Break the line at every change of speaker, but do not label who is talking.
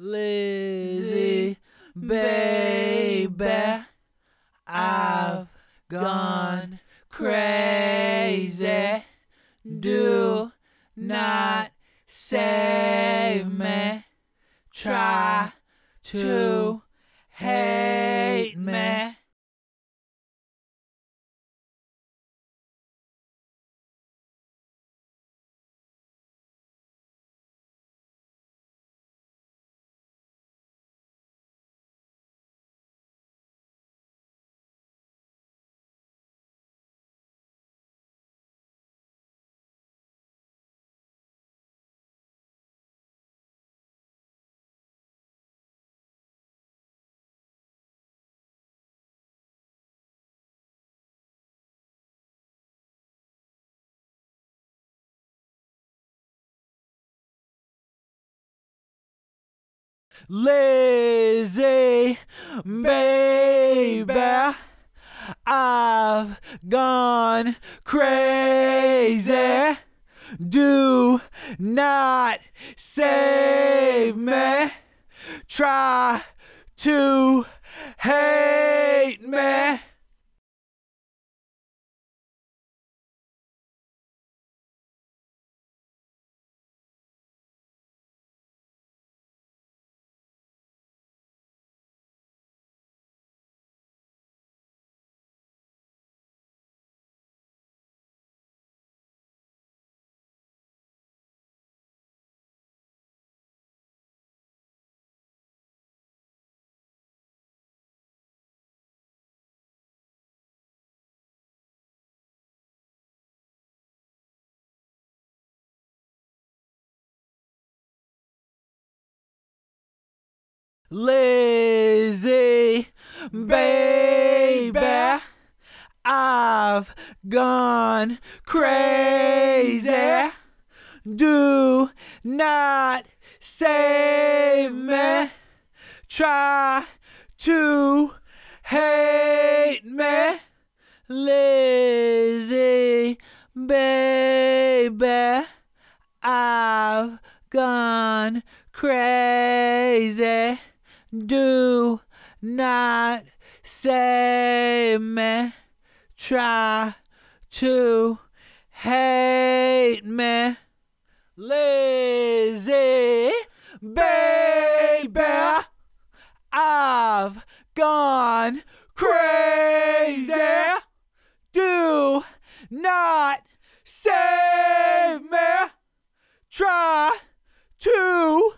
Lizzie, baby, I've gone crazy. Do not save me. Try to Lizzie, baby, I've gone crazy. Do not save me. Try to hate me. Lizzie, baby, I've gone crazy. Do not save me. Try to hate me. Lizzie, baby, I've gone crazy. Do not save me. Try to hate me. Lazy baby, I've gone crazy. Do not save me. Try to